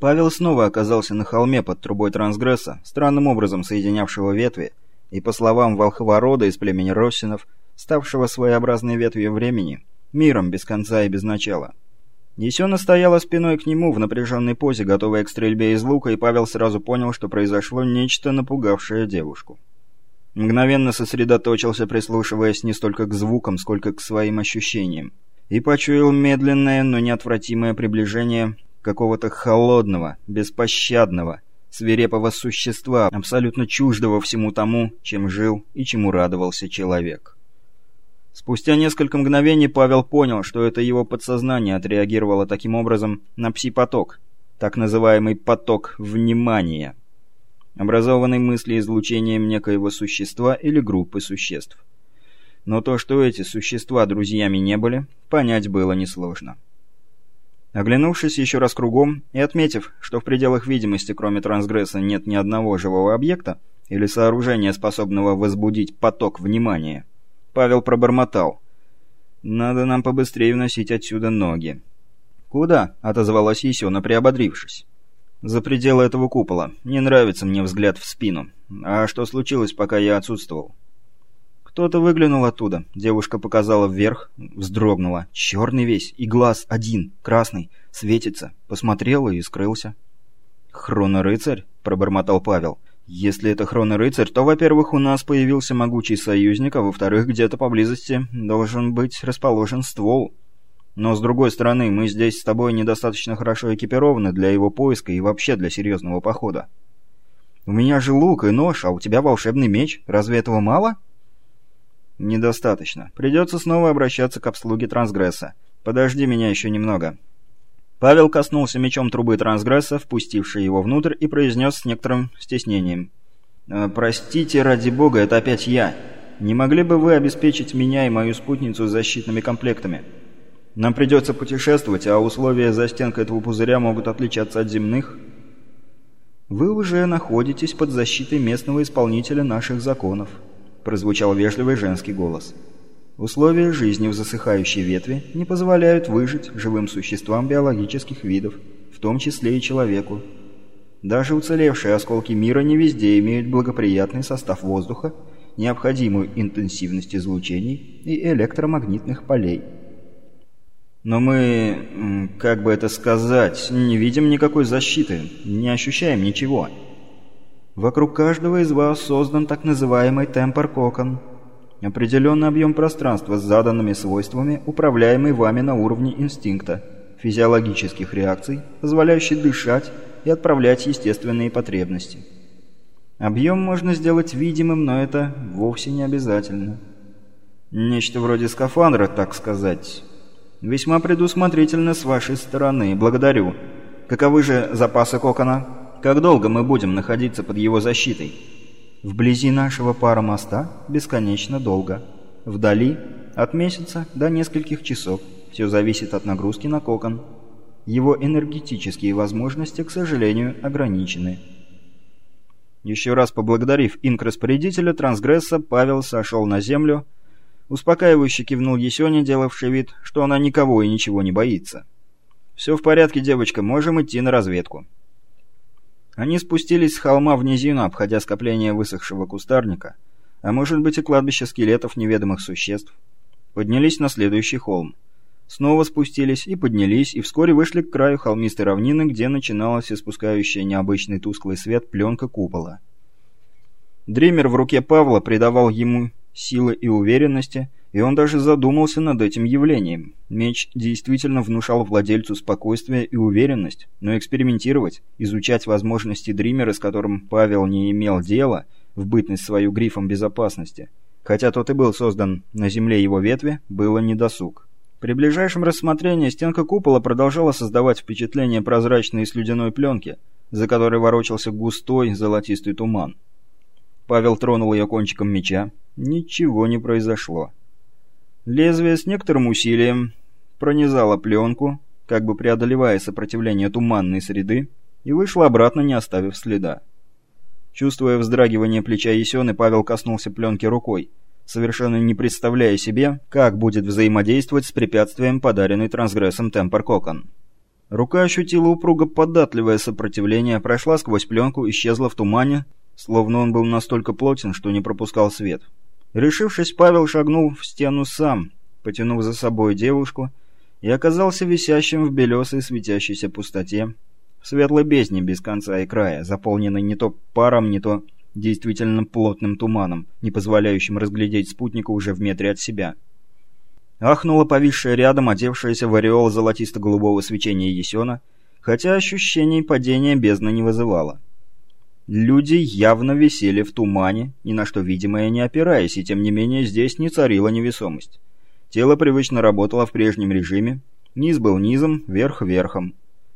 Павел снова оказался на холме под трубой трансгресса, странным образом соединявшего ветви, и, по словам волхворода из племени Россинов, ставшего своеобразной ветвью времени, миром без конца и без начала. Есена стояла спиной к нему в напряженной позе, готовая к стрельбе из лука, и Павел сразу понял, что произошло нечто, напугавшее девушку. Мгновенно сосредоточился, прислушиваясь не столько к звукам, сколько к своим ощущениям, и почуял медленное, но неотвратимое приближение какого-то холодного, беспощадного, свирепого существа, абсолютно чуждого всему тому, чем жил и чему радовался человек. Спустя несколько мгновений Павел понял, что это его подсознание отреагировало таким образом на пси-поток, так называемый поток внимания, образованный мыслеизлучением некоего существа или группы существ. Но то, что эти существа друзьями не были, понять было несложно. Оглянувшись еще раз кругом и отметив, что в пределах видимости кроме трансгресса нет ни одного живого объекта или сооружения, способного возбудить поток внимания, Павел пробормотал. «Надо нам побыстрее вносить отсюда ноги». «Куда?» — отозвалась Есена, приободрившись. «За пределы этого купола. Не нравится мне взгляд в спину. А что случилось, пока я отсутствовал?» Кто-то выглянул оттуда. Девушка показала вверх, вздрогнула. Черный весь, и глаз один, красный, светится. Посмотрела и скрылся. «Хронорыцарь?» — пробормотал Павел. «Если это хронорыцарь, то, во-первых, у нас появился могучий союзник, а во-вторых, где-то поблизости должен быть расположен ствол. Но, с другой стороны, мы здесь с тобой недостаточно хорошо экипированы для его поиска и вообще для серьезного похода. У меня же лук и нож, а у тебя волшебный меч. Разве этого мало?» «Недостаточно. Придется снова обращаться к обслуге трансгресса. Подожди меня еще немного». Павел коснулся мечом трубы трансгресса, впустившей его внутрь, и произнес с некоторым стеснением. «Э, «Простите, ради бога, это опять я. Не могли бы вы обеспечить меня и мою спутницу защитными комплектами? Нам придется путешествовать, а условия за стенкой этого пузыря могут отличаться от земных». «Вы уже находитесь под защитой местного исполнителя наших законов», прозвучал вежливый женский голос. Условия жизни в засыхающей ветви не позволяют выжить живым существам биологических видов, в том числе и человеку. Даже уцелевшие осколки мира не везде имеют благоприятный состав воздуха, необходимую интенсивность излучений и электромагнитных полей. Но мы, как бы это сказать, не видим никакой защиты, не ощущаем ничего. Вокруг каждого из вас создан так называемый темпор-кокон. Определенный объем пространства с заданными свойствами, управляемый вами на уровне инстинкта, физиологических реакций, позволяющий дышать и отправлять естественные потребности. Объем можно сделать видимым, но это вовсе не обязательно. Нечто вроде скафандра, так сказать. Весьма предусмотрительно с вашей стороны. Благодарю. Каковы же запасы кокона? Как долго мы будем находиться под его защитой? Вблизи нашего пара моста бесконечно долго. Вдали от месяца до нескольких часов. Все зависит от нагрузки на кокон. Его энергетические возможности, к сожалению, ограничены. Еще раз поблагодарив инк-распорядителя трансгресса, Павел сошел на землю, успокаивающе кивнул Есене, делавший вид, что она никого и ничего не боится. «Все в порядке, девочка, можем идти на разведку». Они спустились с холма в низину, обходя скопление высохшего кустарника, а может быть и кладбище скелетов неведомых существ. Поднялись на следующий холм. Снова спустились и поднялись, и вскоре вышли к краю холмистой равнины, где начиналась испускающая необычный тусклый свет пленка купола. Дример в руке Павла придавал ему силы и уверенности, и он даже задумался над этим явлением. Меч действительно внушал владельцу спокойствие и уверенность, но экспериментировать, изучать возможности Дримера, с которым Павел не имел дела, в бытность свою грифом безопасности, хотя тот и был создан на земле его ветви, было недосуг. При ближайшем рассмотрении стенка купола продолжала создавать впечатление прозрачной слюдяной пленки, за которой ворочался густой золотистый туман. Павел тронул ее кончиком меча. Ничего не произошло. Лезвие с некоторым усилием пронизало пленку, как бы преодолевая сопротивление туманной среды, и вышло обратно, не оставив следа. Чувствуя вздрагивание плеча Есены, Павел коснулся пленки рукой, совершенно не представляя себе, как будет взаимодействовать с препятствием, подаренной трансгрессом Темпер Кокон. Рука ощутила упруго податливое сопротивление, прошла сквозь пленку, исчезла в тумане, словно он был настолько плотен, что не пропускал свет. Решившись, Павел шагнул в стену сам, потянув за собой девушку, и оказался висящим в белесой светящейся пустоте, в светлой бездне без конца и края, заполненной не то паром, не то действительно плотным туманом, не позволяющим разглядеть спутника уже в метре от себя. Ахнула повисшая рядом, одевшаяся в ореол золотисто-голубого свечения Есена, хотя ощущений падения бездны не вызывало. Люди явно висели в тумане, ни на что видимое не опираясь, и тем не менее здесь не царила невесомость. Тело привычно работало в прежнем режиме, низ был низом, верх верхом.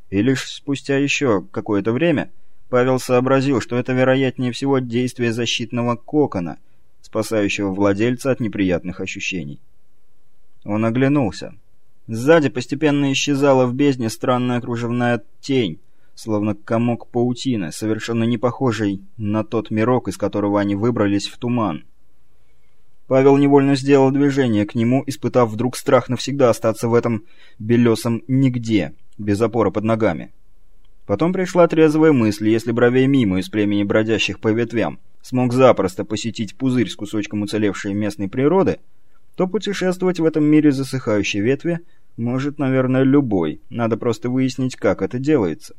И лишь спустя еще какое-то время Павел сообразил, что это вероятнее всего действие защитного кокона, спасающего владельца от неприятных ощущений. Он оглянулся. Сзади постепенно исчезала в бездне странная кружевная тень, словно комок паутины, совершенно не похожий на тот мирок, из которого они выбрались в туман. Павел невольно сделал движение к нему, испытав вдруг страх навсегда остаться в этом белесом нигде, без опоры под ногами. Потом пришла трезвая мысль, если бровей мимо из племени бродящих по ветвям смог запросто посетить пузырь с кусочком уцелевшей местной природы, то путешествовать в этом мире засыхающей ветви может, наверное, любой. Надо просто выяснить, как это делается.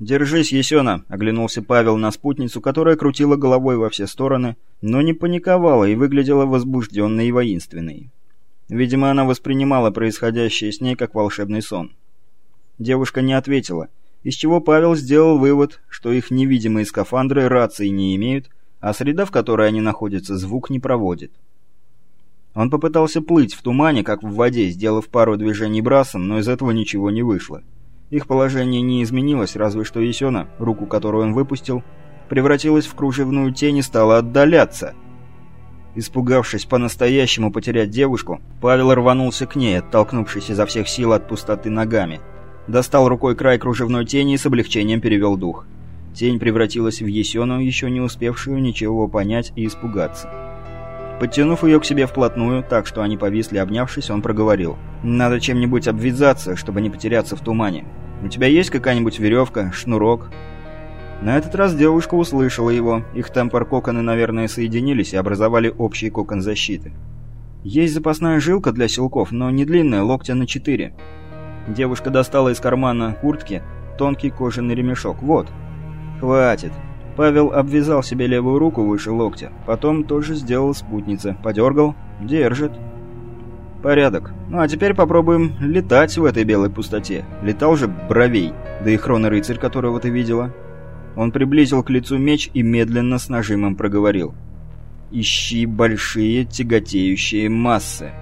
«Держись, Есена!» — оглянулся Павел на спутницу, которая крутила головой во все стороны, но не паниковала и выглядела возбужденной и воинственной. Видимо, она воспринимала происходящее с ней как волшебный сон. Девушка не ответила, из чего Павел сделал вывод, что их невидимые скафандры рации не имеют, а среда, в которой они находятся, звук не проводит. Он попытался плыть в тумане, как в воде, сделав пару движений брасом, но из этого ничего не вышло. Их положение не изменилось, разве что Есена, руку которую он выпустил, превратилась в кружевную тень и стала отдаляться. Испугавшись по-настоящему потерять девушку, Павел рванулся к ней, оттолкнувшись изо всех сил от пустоты ногами. Достал рукой край кружевной тени и с облегчением перевел дух. Тень превратилась в Есену, еще не успевшую ничего понять и испугаться. Подтянув ее к себе вплотную, так что они повисли, обнявшись, он проговорил. «Надо чем-нибудь обвязаться, чтобы не потеряться в тумане. У тебя есть какая-нибудь веревка, шнурок?» На этот раз девушка услышала его. Их темпор-коконы, наверное, соединились и образовали общий кокон защиты. «Есть запасная жилка для силков, но не длинная, локтя на четыре». Девушка достала из кармана куртки тонкий кожаный ремешок. «Вот». «Хватит. Павел обвязал себе левую руку выше локтя, потом тоже сделал спутница, подергал, держит. Порядок. Ну а теперь попробуем летать в этой белой пустоте. Летал же Бровей, да и Хроно-рыцарь, которого ты видела. Он приблизил к лицу меч и медленно с нажимом проговорил. «Ищи большие тяготеющие массы».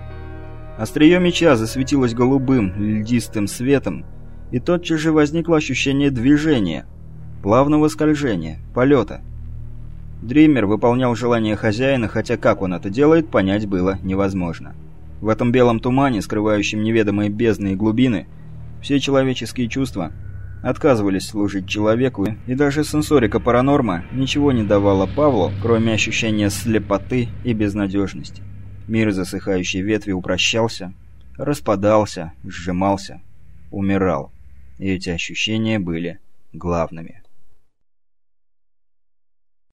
Острие меча засветилось голубым, льдистым светом, и тотчас же возникло ощущение движения – плавного скольжения, полета. Дример выполнял желание хозяина, хотя как он это делает, понять было невозможно. В этом белом тумане, скрывающем неведомые бездны и глубины, все человеческие чувства отказывались служить человеку, и даже сенсорика паранорма ничего не давала Павлу, кроме ощущения слепоты и безнадежности. Мир засыхающей ветви упрощался, распадался, сжимался, умирал. И эти ощущения были главными.